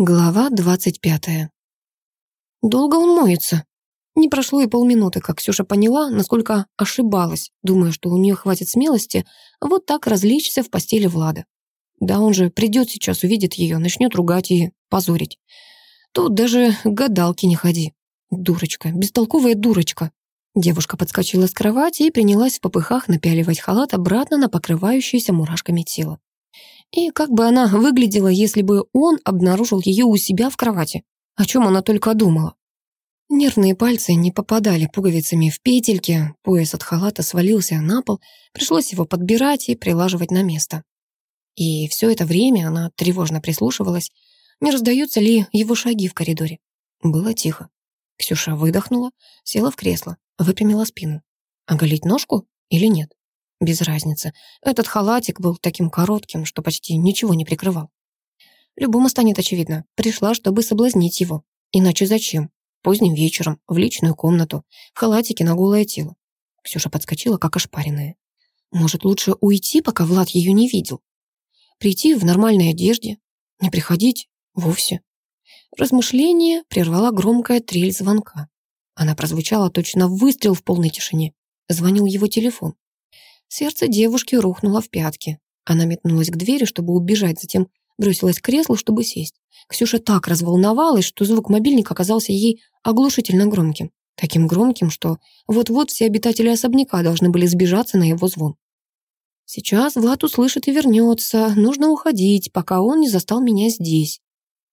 Глава двадцать пятая. Долго он моется. Не прошло и полминуты, как Ксюша поняла, насколько ошибалась, думая, что у нее хватит смелости вот так развлечься в постели Влада. Да он же придет сейчас, увидит ее, начнет ругать и позорить. Тут даже к гадалке не ходи. Дурочка, бестолковая дурочка. Девушка подскочила с кровати и принялась в попыхах напяливать халат обратно на покрывающееся мурашками тело. И как бы она выглядела, если бы он обнаружил ее у себя в кровати? О чем она только думала? Нервные пальцы не попадали пуговицами в петельки, пояс от халата свалился на пол, пришлось его подбирать и прилаживать на место. И все это время она тревожно прислушивалась, не раздаются ли его шаги в коридоре. Было тихо. Ксюша выдохнула, села в кресло, выпрямила спину. Оголить ножку или нет? Без разницы. Этот халатик был таким коротким, что почти ничего не прикрывал. Любому станет очевидно. Пришла, чтобы соблазнить его. Иначе зачем? Поздним вечером, в личную комнату, в халатике на голое тело. Ксюша подскочила, как ошпаренная. Может, лучше уйти, пока Влад ее не видел? Прийти в нормальной одежде? Не приходить? Вовсе. Размышление прервала громкая трель звонка. Она прозвучала точно выстрел в полной тишине. Звонил его телефон. Сердце девушки рухнуло в пятки. Она метнулась к двери, чтобы убежать, затем бросилась к креслу, чтобы сесть. Ксюша так разволновалась, что звук мобильника оказался ей оглушительно громким. Таким громким, что вот-вот все обитатели особняка должны были сбежаться на его звон. Сейчас Влад услышит и вернется. Нужно уходить, пока он не застал меня здесь.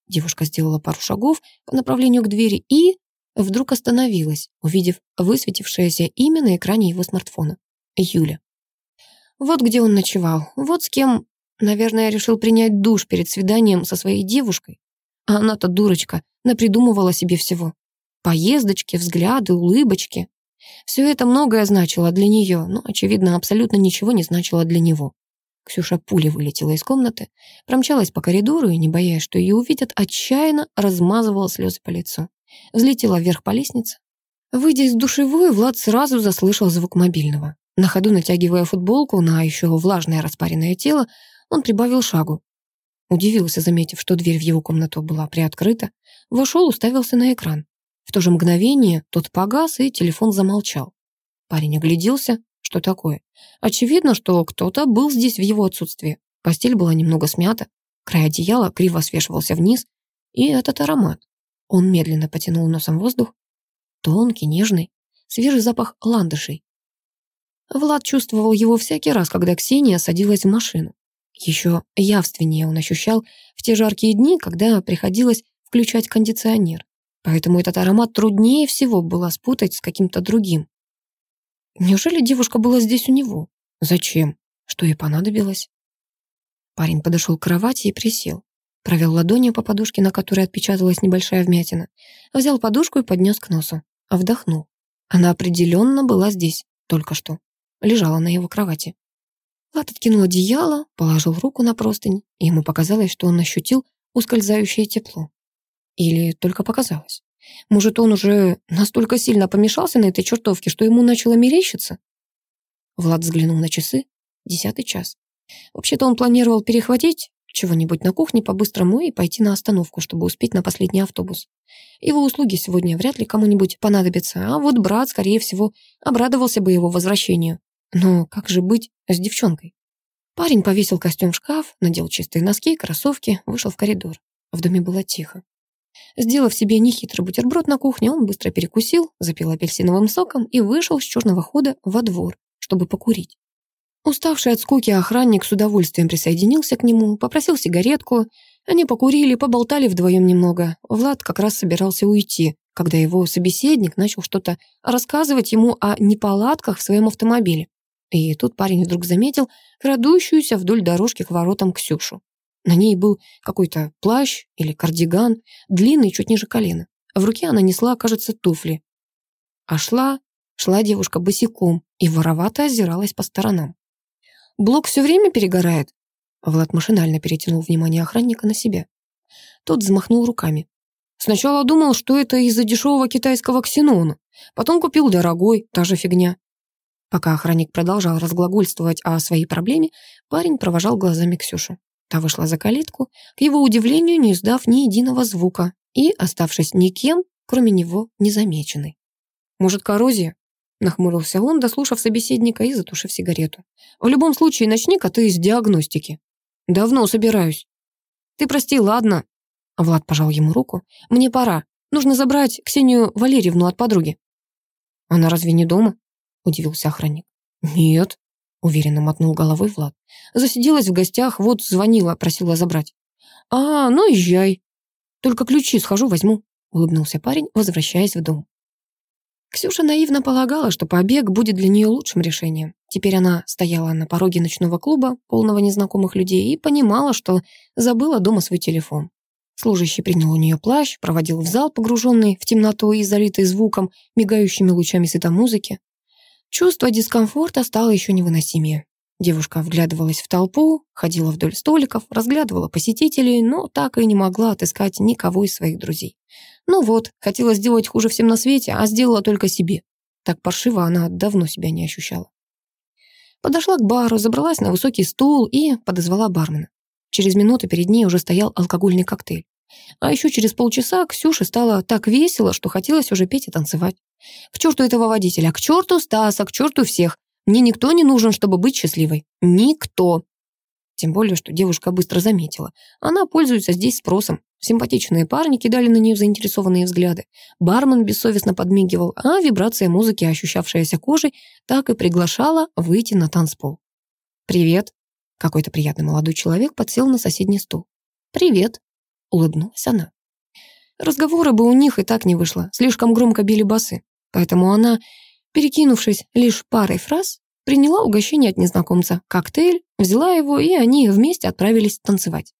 Девушка сделала пару шагов по направлению к двери и вдруг остановилась, увидев высветившееся имя на экране его смартфона. Юля. Вот где он ночевал, вот с кем, наверное, решил принять душ перед свиданием со своей девушкой. А она-то дурочка, напридумывала себе всего. Поездочки, взгляды, улыбочки. Все это многое значило для нее, но, очевидно, абсолютно ничего не значило для него. Ксюша пулей вылетела из комнаты, промчалась по коридору и, не боясь, что ее увидят, отчаянно размазывала слезы по лицу. Взлетела вверх по лестнице. Выйдя из душевой, Влад сразу заслышал звук мобильного. На ходу, натягивая футболку на еще влажное распаренное тело, он прибавил шагу. Удивился, заметив, что дверь в его комнату была приоткрыта. Вошел, уставился на экран. В то же мгновение тот погас, и телефон замолчал. Парень огляделся. Что такое? Очевидно, что кто-то был здесь в его отсутствии. Постель была немного смята, край одеяла криво свешивался вниз. И этот аромат. Он медленно потянул носом воздух. Тонкий, нежный, свежий запах ландышей. Влад чувствовал его всякий раз, когда Ксения садилась в машину. Еще явственнее он ощущал в те жаркие дни, когда приходилось включать кондиционер. Поэтому этот аромат труднее всего было спутать с каким-то другим. Неужели девушка была здесь у него? Зачем? Что ей понадобилось? Парень подошел к кровати и присел. Провел ладонью по подушке, на которой отпечаталась небольшая вмятина. Взял подушку и поднес к носу. Вдохнул. Она определенно была здесь, только что лежала на его кровати. Влад откинул одеяло, положил руку на простынь, и ему показалось, что он ощутил ускользающее тепло. Или только показалось. Может, он уже настолько сильно помешался на этой чертовке, что ему начало мерещиться? Влад взглянул на часы. Десятый час. Вообще-то он планировал перехватить чего-нибудь на кухне по-быстрому и пойти на остановку, чтобы успеть на последний автобус. Его услуги сегодня вряд ли кому-нибудь понадобятся, а вот брат, скорее всего, обрадовался бы его возвращению. Но как же быть с девчонкой? Парень повесил костюм в шкаф, надел чистые носки и кроссовки, вышел в коридор. В доме было тихо. Сделав себе нехитрый бутерброд на кухне, он быстро перекусил, запил апельсиновым соком и вышел с черного хода во двор, чтобы покурить. Уставший от скуки охранник с удовольствием присоединился к нему, попросил сигаретку. Они покурили, поболтали вдвоем немного. Влад как раз собирался уйти, когда его собеседник начал что-то рассказывать ему о неполадках в своем автомобиле. И тут парень вдруг заметил крадущуюся вдоль дорожки к воротам Ксюшу. На ней был какой-то плащ или кардиган, длинный чуть ниже колена. В руке она несла, кажется, туфли. А шла, шла девушка босиком и воровато озиралась по сторонам. «Блок все время перегорает?» Влад машинально перетянул внимание охранника на себя. Тот взмахнул руками. «Сначала думал, что это из-за дешевого китайского ксенона. Потом купил дорогой, та же фигня. Пока охранник продолжал разглагольствовать о своей проблеме, парень провожал глазами Ксюшу. Та вышла за калитку, к его удивлению, не издав ни единого звука и оставшись никем, кроме него, незамеченной. «Может, коррозия?» — нахмурился он, дослушав собеседника и затушив сигарету. «В любом случае, начни-ка ты с диагностики». «Давно собираюсь». «Ты прости, ладно?» Влад пожал ему руку. «Мне пора. Нужно забрать Ксению Валерьевну от подруги». «Она разве не дома?» — удивился охранник. «Нет», — уверенно мотнул головой Влад. «Засиделась в гостях, вот звонила, просила забрать». «А, ну езжай. Только ключи схожу, возьму», — улыбнулся парень, возвращаясь в дом. Ксюша наивно полагала, что побег будет для нее лучшим решением. Теперь она стояла на пороге ночного клуба, полного незнакомых людей, и понимала, что забыла дома свой телефон. Служащий принял у нее плащ, проводил в зал, погруженный в темноту и залитый звуком, мигающими лучами светомузыки. Чувство дискомфорта стало еще невыносимее. Девушка вглядывалась в толпу, ходила вдоль столиков, разглядывала посетителей, но так и не могла отыскать никого из своих друзей. Ну вот, хотела сделать хуже всем на свете, а сделала только себе. Так паршиво она давно себя не ощущала. Подошла к бару, забралась на высокий стул и подозвала бармена. Через минуту перед ней уже стоял алкогольный коктейль. А еще через полчаса Ксюше стало так весело, что хотелось уже петь и танцевать. К черту этого водителя, к черту Стаса, к черту всех. Мне никто не нужен, чтобы быть счастливой. Никто. Тем более, что девушка быстро заметила. Она пользуется здесь спросом. Симпатичные парни кидали на нее заинтересованные взгляды. Бармен бессовестно подмигивал, а вибрация музыки, ощущавшаяся кожей, так и приглашала выйти на танцпол. «Привет», какой-то приятный молодой человек подсел на соседний стул. «Привет», — улыбнулась она. Разговора бы у них и так не вышло, слишком громко били басы. Поэтому она, перекинувшись лишь парой фраз, приняла угощение от незнакомца, коктейль, взяла его, и они вместе отправились танцевать.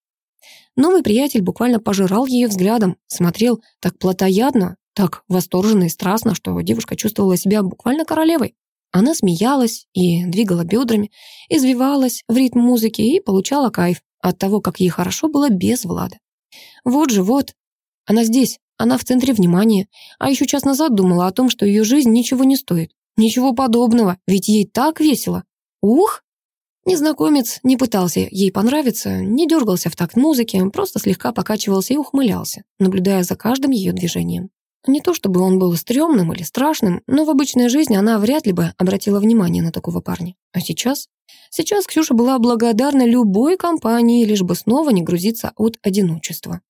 Новый приятель буквально пожирал ее взглядом, смотрел так плотоядно, так восторженно и страстно, что девушка чувствовала себя буквально королевой. Она смеялась и двигала бедрами, извивалась в ритм музыки и получала кайф от того, как ей хорошо было без Влада. Вот же, вот. Она здесь, она в центре внимания. А еще час назад думала о том, что ее жизнь ничего не стоит. Ничего подобного, ведь ей так весело. Ух! Незнакомец не пытался ей понравиться, не дергался в такт музыки, просто слегка покачивался и ухмылялся, наблюдая за каждым ее движением. Не то чтобы он был стрёмным или страшным, но в обычной жизни она вряд ли бы обратила внимание на такого парня. А сейчас? Сейчас Ксюша была благодарна любой компании, лишь бы снова не грузиться от одиночества.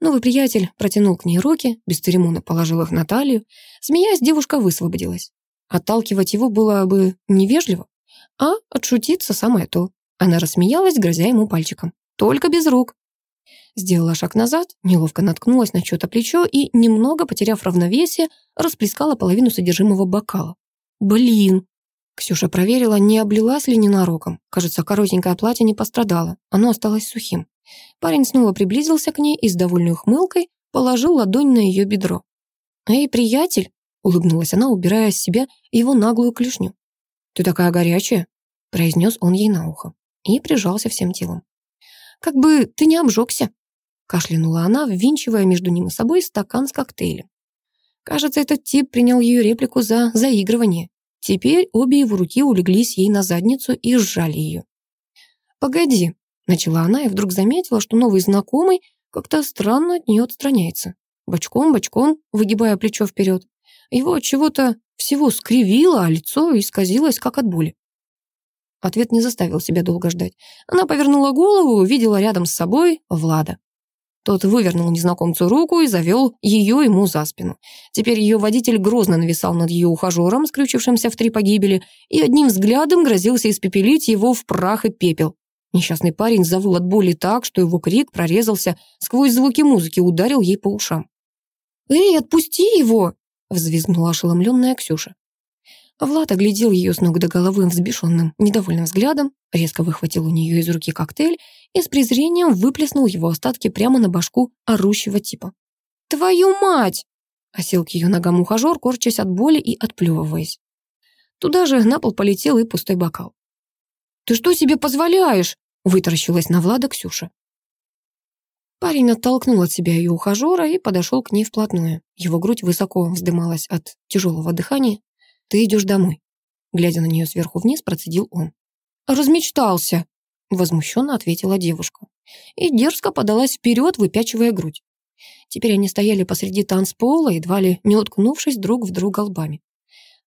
Новый приятель протянул к ней руки, без церемонно положил их на талию. Смеясь, девушка высвободилась. Отталкивать его было бы невежливо, а отшутиться самое то. Она рассмеялась, грозя ему пальчиком. Только без рук. Сделала шаг назад, неловко наткнулась на чьё-то плечо и, немного потеряв равновесие, расплескала половину содержимого бокала. «Блин!» Ксюша проверила, не облилась ли ненароком. Кажется, коротенькое платье не пострадало, оно осталось сухим. Парень снова приблизился к ней и с довольной ухмылкой положил ладонь на ее бедро. «Эй, приятель!» — улыбнулась она, убирая с себя его наглую клешню. «Ты такая горячая!» — произнес он ей на ухо и прижался всем телом. «Как бы ты не обжегся!» Кашлянула она, ввинчивая между ним и собой стакан с коктейлем. Кажется, этот тип принял ее реплику за заигрывание. Теперь обе его руки улеглись ей на задницу и сжали ее. «Погоди», — начала она и вдруг заметила, что новый знакомый как-то странно от нее отстраняется. Бочком-бочком, выгибая плечо вперед. Его от чего-то всего скривило, а лицо исказилось, как от боли. Ответ не заставил себя долго ждать. Она повернула голову увидела рядом с собой Влада. Тот вывернул незнакомцу руку и завел ее ему за спину. Теперь ее водитель грозно нависал над ее ухажером, скрючившимся в три погибели, и одним взглядом грозился испепелить его в прах и пепел. Несчастный парень завыл от боли так, что его крик прорезался сквозь звуки музыки, ударил ей по ушам. «Эй, отпусти его!» — взвизгнула ошеломленная Ксюша. Влад оглядел ее с ног до головы взбешенным, недовольным взглядом, резко выхватил у нее из руки коктейль и с презрением выплеснул его остатки прямо на башку орущего типа. «Твою мать!» — осел к ее ногам ухажер, корчась от боли и отплевываясь. Туда же на пол полетел и пустой бокал. «Ты что себе позволяешь?» — вытаращилась на Влада Ксюша. Парень оттолкнул от себя ее ухажера и подошел к ней вплотную. Его грудь высоко вздымалась от тяжелого дыхания. «Ты идешь домой», — глядя на нее сверху вниз, процедил он. «Размечтался», возмущенно ответила девушка. И дерзко подалась вперед, выпячивая грудь. Теперь они стояли посреди танцпола, едва ли не уткнувшись друг в друга лбами.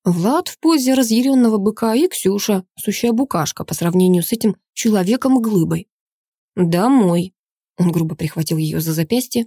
Влад в позе разъяренного быка и Ксюша, сущая букашка по сравнению с этим человеком-глыбой. «Домой», — он грубо прихватил ее за запястье.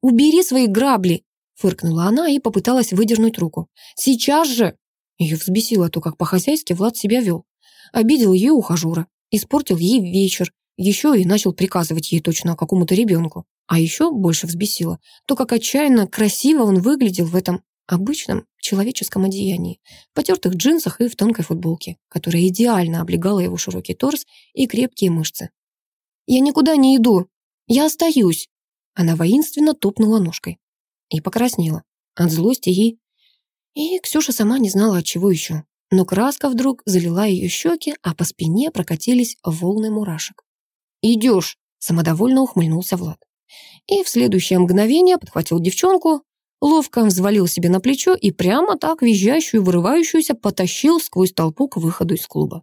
«Убери свои грабли», — фыркнула она и попыталась выдернуть руку. «Сейчас же!» Ее взбесило то, как по-хозяйски Влад себя вел. Обидел ее ухажера, испортил ей вечер, еще и начал приказывать ей точно какому-то ребенку. А еще больше взбесило то, как отчаянно красиво он выглядел в этом обычном человеческом одеянии, потертых джинсах и в тонкой футболке, которая идеально облегала его широкий торс и крепкие мышцы. «Я никуда не иду! Я остаюсь!» Она воинственно топнула ножкой и покраснела от злости ей. И Ксюша сама не знала, от чего еще. Но краска вдруг залила ее щеки, а по спине прокатились волны мурашек. «Идешь!» — самодовольно ухмыльнулся Влад. И в следующее мгновение подхватил девчонку, ловко взвалил себе на плечо и прямо так, визжащую, вырывающуюся, потащил сквозь толпу к выходу из клуба.